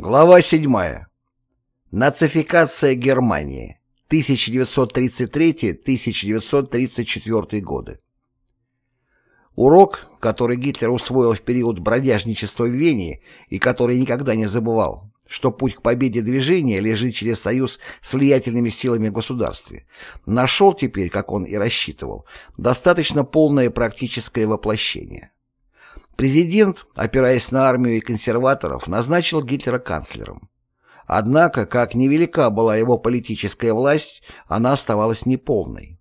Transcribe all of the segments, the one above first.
Глава 7. Нацификация Германии. 1933-1934 годы. Урок, который Гитлер усвоил в период бродяжничества в Вене и который никогда не забывал, что путь к победе движения лежит через союз с влиятельными силами в государстве, нашел теперь, как он и рассчитывал, достаточно полное практическое воплощение. Президент, опираясь на армию и консерваторов, назначил Гитлера канцлером. Однако, как невелика была его политическая власть, она оставалась неполной.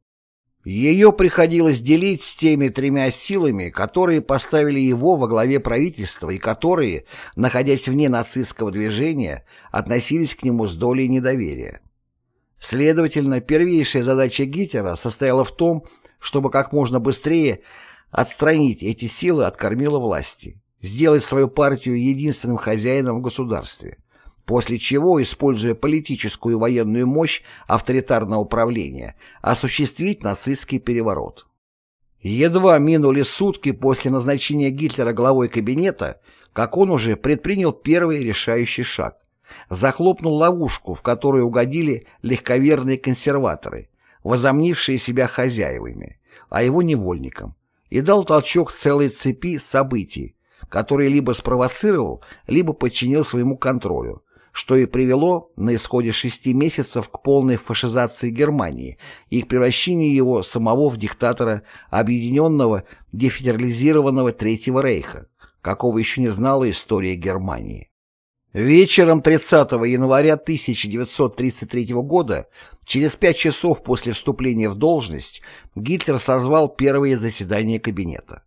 Ее приходилось делить с теми тремя силами, которые поставили его во главе правительства и которые, находясь вне нацистского движения, относились к нему с долей недоверия. Следовательно, первейшая задача Гитлера состояла в том, чтобы как можно быстрее отстранить эти силы от кормила власти, сделать свою партию единственным хозяином в государстве, после чего, используя политическую и военную мощь авторитарного управления, осуществить нацистский переворот. Едва минули сутки после назначения Гитлера главой кабинета, как он уже предпринял первый решающий шаг. Захлопнул ловушку, в которую угодили легковерные консерваторы, возомнившие себя хозяевами, а его невольником, и дал толчок целой цепи событий, которые либо спровоцировал, либо подчинил своему контролю, что и привело на исходе шести месяцев к полной фашизации Германии и к превращению его самого в диктатора объединенного дефедерализированного Третьего Рейха, какого еще не знала история Германии. Вечером 30 января 1933 года, через пять часов после вступления в должность, Гитлер созвал первые заседания кабинета.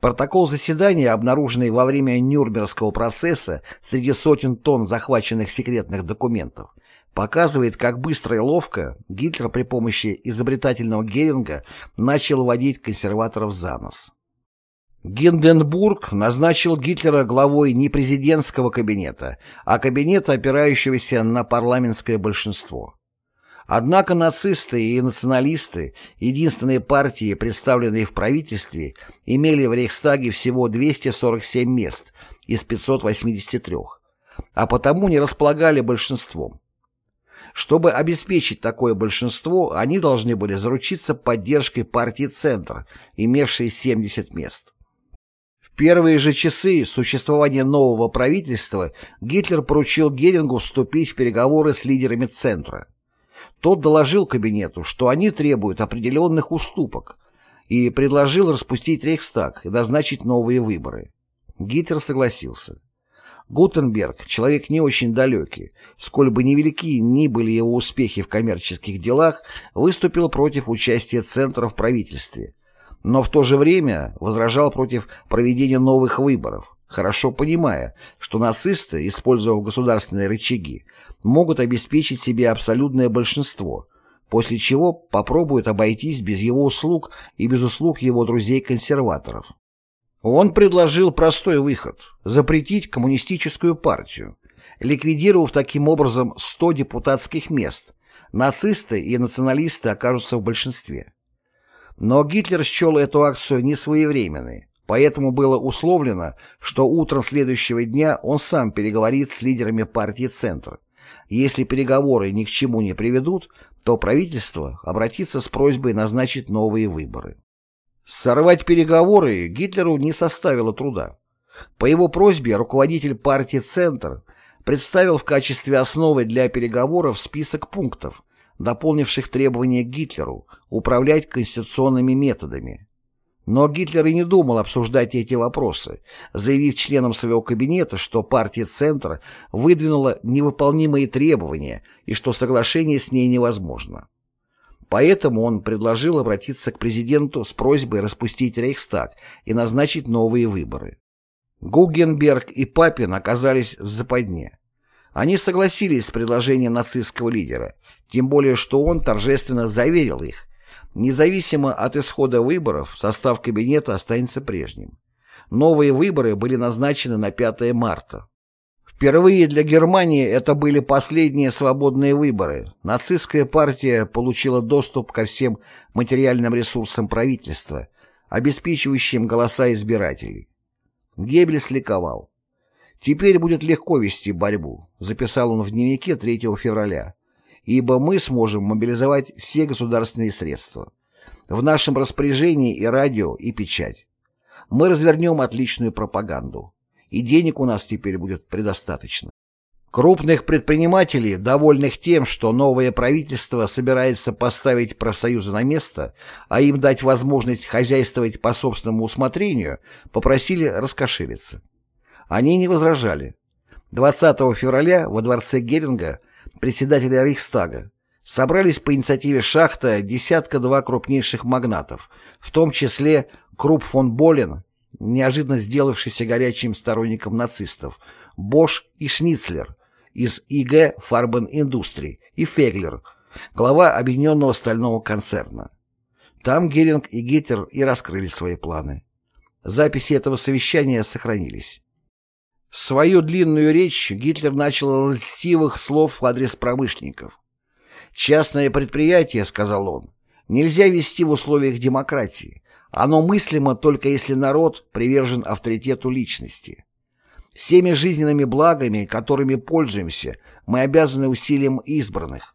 Протокол заседания, обнаруженный во время Нюрнбергского процесса среди сотен тонн захваченных секретных документов, показывает, как быстро и ловко Гитлер при помощи изобретательного Геринга начал водить консерваторов за нос. Гинденбург назначил Гитлера главой не президентского кабинета, а кабинета, опирающегося на парламентское большинство. Однако нацисты и националисты, единственные партии, представленные в правительстве, имели в Рейхстаге всего 247 мест из 583, а потому не располагали большинством. Чтобы обеспечить такое большинство, они должны были заручиться поддержкой партии «Центр», имевшей 70 мест первые же часы существования нового правительства Гитлер поручил Герингу вступить в переговоры с лидерами Центра. Тот доложил кабинету, что они требуют определенных уступок, и предложил распустить Рейхстаг и назначить новые выборы. Гитлер согласился. Гутенберг, человек не очень далекий, сколь бы невелики ни были его успехи в коммерческих делах, выступил против участия Центра в правительстве, но в то же время возражал против проведения новых выборов, хорошо понимая, что нацисты, используя государственные рычаги, могут обеспечить себе абсолютное большинство, после чего попробуют обойтись без его услуг и без услуг его друзей-консерваторов. Он предложил простой выход – запретить коммунистическую партию, ликвидировав таким образом 100 депутатских мест, нацисты и националисты окажутся в большинстве. Но Гитлер счел эту акцию несвоевременной, поэтому было условлено, что утром следующего дня он сам переговорит с лидерами партии «Центр». Если переговоры ни к чему не приведут, то правительство обратится с просьбой назначить новые выборы. Сорвать переговоры Гитлеру не составило труда. По его просьбе руководитель партии «Центр» представил в качестве основы для переговоров список пунктов, дополнивших требования Гитлеру управлять конституционными методами. Но Гитлер и не думал обсуждать эти вопросы, заявив членам своего кабинета, что партия «Центр» выдвинула невыполнимые требования и что соглашение с ней невозможно. Поэтому он предложил обратиться к президенту с просьбой распустить Рейхстаг и назначить новые выборы. Гугенберг и Папин оказались в западне. Они согласились с предложением нацистского лидера, тем более что он торжественно заверил их, независимо от исхода выборов, состав кабинета останется прежним. Новые выборы были назначены на 5 марта. Впервые для Германии это были последние свободные выборы. Нацистская партия получила доступ ко всем материальным ресурсам правительства, обеспечивающим голоса избирателей. Геббельс ликовал. «Теперь будет легко вести борьбу», записал он в дневнике 3 февраля, «ибо мы сможем мобилизовать все государственные средства. В нашем распоряжении и радио, и печать. Мы развернем отличную пропаганду, и денег у нас теперь будет предостаточно». Крупных предпринимателей, довольных тем, что новое правительство собирается поставить профсоюзы на место, а им дать возможность хозяйствовать по собственному усмотрению, попросили раскошелиться. Они не возражали. 20 февраля во дворце Геринга председателя Рейхстага собрались по инициативе Шахта десятка-два крупнейших магнатов, в том числе Круп фон Болен, неожиданно сделавшийся горячим сторонником нацистов, Бош и Шницлер из ИГ Фарбен Индустрии и Феглер, глава Объединенного стального концерна. Там Геринг и Гитлер и раскрыли свои планы. Записи этого совещания сохранились. Свою длинную речь Гитлер начал с слов в адрес промышленников. «Частное предприятие, — сказал он, — нельзя вести в условиях демократии. Оно мыслимо только если народ привержен авторитету личности. Всеми жизненными благами, которыми пользуемся, мы обязаны усилиям избранных.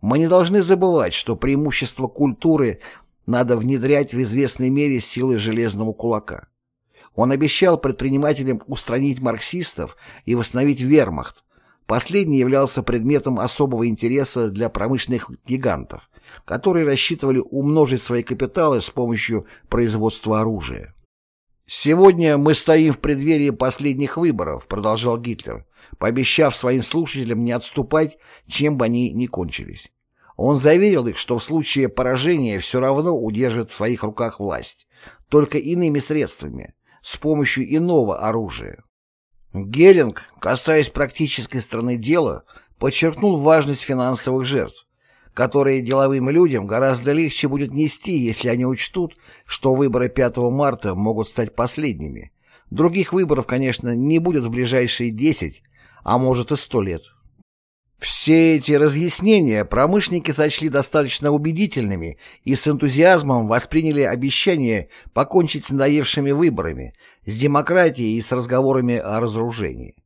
Мы не должны забывать, что преимущество культуры надо внедрять в известной мере силой железного кулака. Он обещал предпринимателям устранить марксистов и восстановить вермахт. Последний являлся предметом особого интереса для промышленных гигантов, которые рассчитывали умножить свои капиталы с помощью производства оружия. «Сегодня мы стоим в преддверии последних выборов», — продолжал Гитлер, пообещав своим слушателям не отступать, чем бы они ни кончились. Он заверил их, что в случае поражения все равно удержит в своих руках власть, только иными средствами, с помощью иного оружия. Геринг, касаясь практической стороны дела, подчеркнул важность финансовых жертв, которые деловым людям гораздо легче будет нести, если они учтут, что выборы 5 марта могут стать последними. Других выборов, конечно, не будет в ближайшие 10, а может и 100 лет. Все эти разъяснения промышленники сочли достаточно убедительными и с энтузиазмом восприняли обещание покончить с надоевшими выборами, с демократией и с разговорами о разоружении.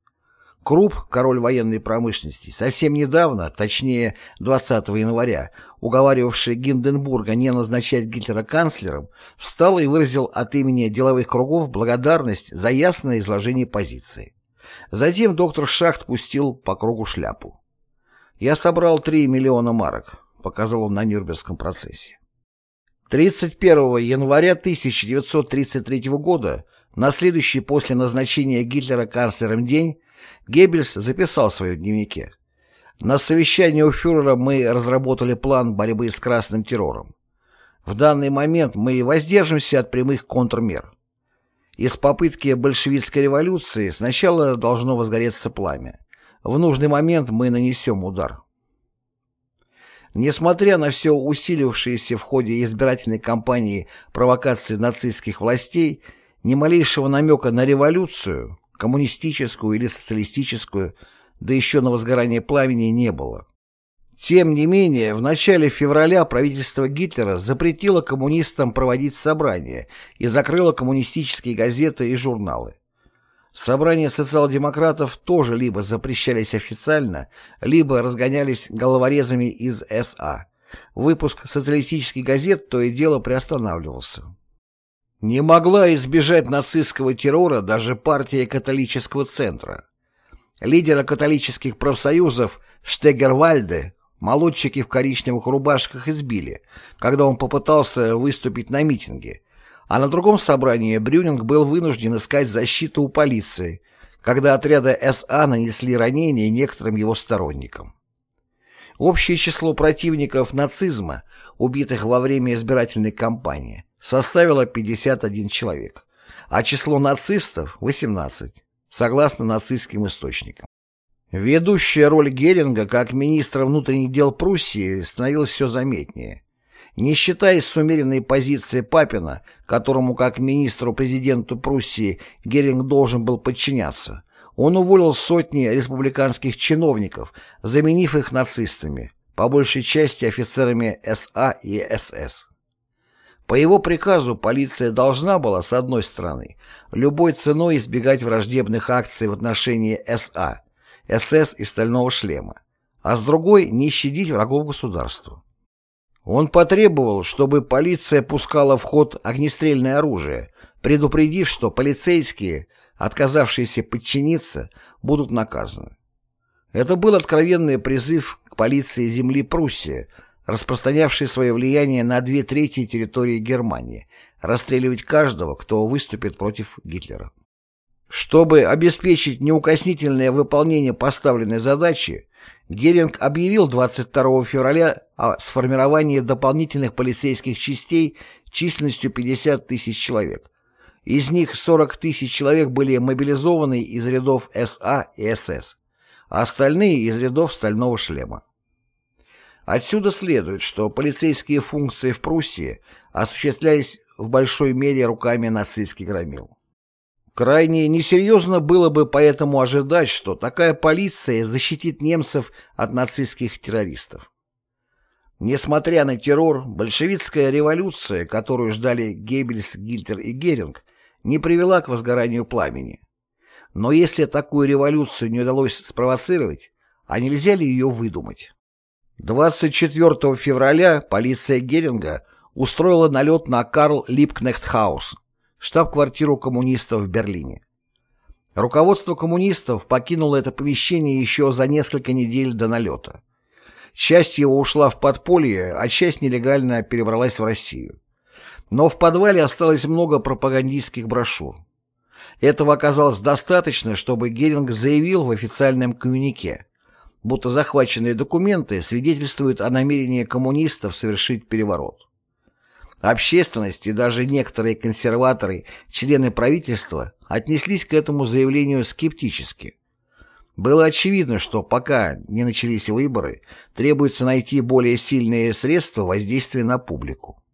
Круп, король военной промышленности, совсем недавно, точнее 20 января, уговаривавший Гинденбурга не назначать Гитлера канцлером, встал и выразил от имени деловых кругов благодарность за ясное изложение позиции. Затем доктор Шахт пустил по кругу шляпу. «Я собрал 3 миллиона марок», — показал он на Нюрнбергском процессе. 31 января 1933 года, на следующий после назначения Гитлера канцлером день, Геббельс записал в своем дневнике. На совещании у фюрера мы разработали план борьбы с красным террором. В данный момент мы воздержимся от прямых контрмер. Из попытки большевистской революции сначала должно возгореться пламя. В нужный момент мы нанесем удар. Несмотря на все усилившиеся в ходе избирательной кампании провокации нацистских властей, ни малейшего намека на революцию, коммунистическую или социалистическую, да еще на возгорание пламени не было. Тем не менее, в начале февраля правительство Гитлера запретило коммунистам проводить собрания и закрыло коммунистические газеты и журналы. Собрания социал-демократов тоже либо запрещались официально, либо разгонялись головорезами из СА. Выпуск социалистических газет то и дело приостанавливался. Не могла избежать нацистского террора даже партия католического центра. Лидера католических профсоюзов Штегервальде молодчики в коричневых рубашках избили, когда он попытался выступить на митинге, а на другом собрании Брюнинг был вынужден искать защиту у полиции, когда отряды СА нанесли ранения некоторым его сторонникам. Общее число противников нацизма, убитых во время избирательной кампании, составило 51 человек, а число нацистов – 18, согласно нацистским источникам. Ведущая роль Геринга как министра внутренних дел Пруссии становилась все заметнее. Не считаясь с умеренной позиции Папина, которому как министру-президенту Пруссии Геринг должен был подчиняться, он уволил сотни республиканских чиновников, заменив их нацистами, по большей части офицерами СА и СС. По его приказу полиция должна была, с одной стороны, любой ценой избегать враждебных акций в отношении СА, СС и Стального шлема, а с другой – не щадить врагов государства. Он потребовал, чтобы полиция пускала в ход огнестрельное оружие, предупредив, что полицейские, отказавшиеся подчиниться, будут наказаны. Это был откровенный призыв к полиции земли Пруссия, распространявшей свое влияние на две трети территории Германии, расстреливать каждого, кто выступит против Гитлера. Чтобы обеспечить неукоснительное выполнение поставленной задачи, Геринг объявил 22 февраля о сформировании дополнительных полицейских частей численностью 50 тысяч человек. Из них 40 тысяч человек были мобилизованы из рядов СА и СС, а остальные из рядов стального шлема. Отсюда следует, что полицейские функции в Пруссии осуществлялись в большой мере руками нацистских громил. Крайне несерьезно было бы поэтому ожидать, что такая полиция защитит немцев от нацистских террористов. Несмотря на террор, большевистская революция, которую ждали Геббельс, Гильтер и Геринг, не привела к возгоранию пламени. Но если такую революцию не удалось спровоцировать, а нельзя ли ее выдумать? 24 февраля полиция Геринга устроила налет на Карл Липкнехтхаус, штаб-квартиру коммунистов в Берлине. Руководство коммунистов покинуло это помещение еще за несколько недель до налета. Часть его ушла в подполье, а часть нелегально перебралась в Россию. Но в подвале осталось много пропагандистских брошюр. Этого оказалось достаточно, чтобы Геринг заявил в официальном коммюнике, будто захваченные документы свидетельствуют о намерении коммунистов совершить переворот. Общественность и даже некоторые консерваторы, члены правительства, отнеслись к этому заявлению скептически. Было очевидно, что пока не начались выборы, требуется найти более сильные средства воздействия на публику.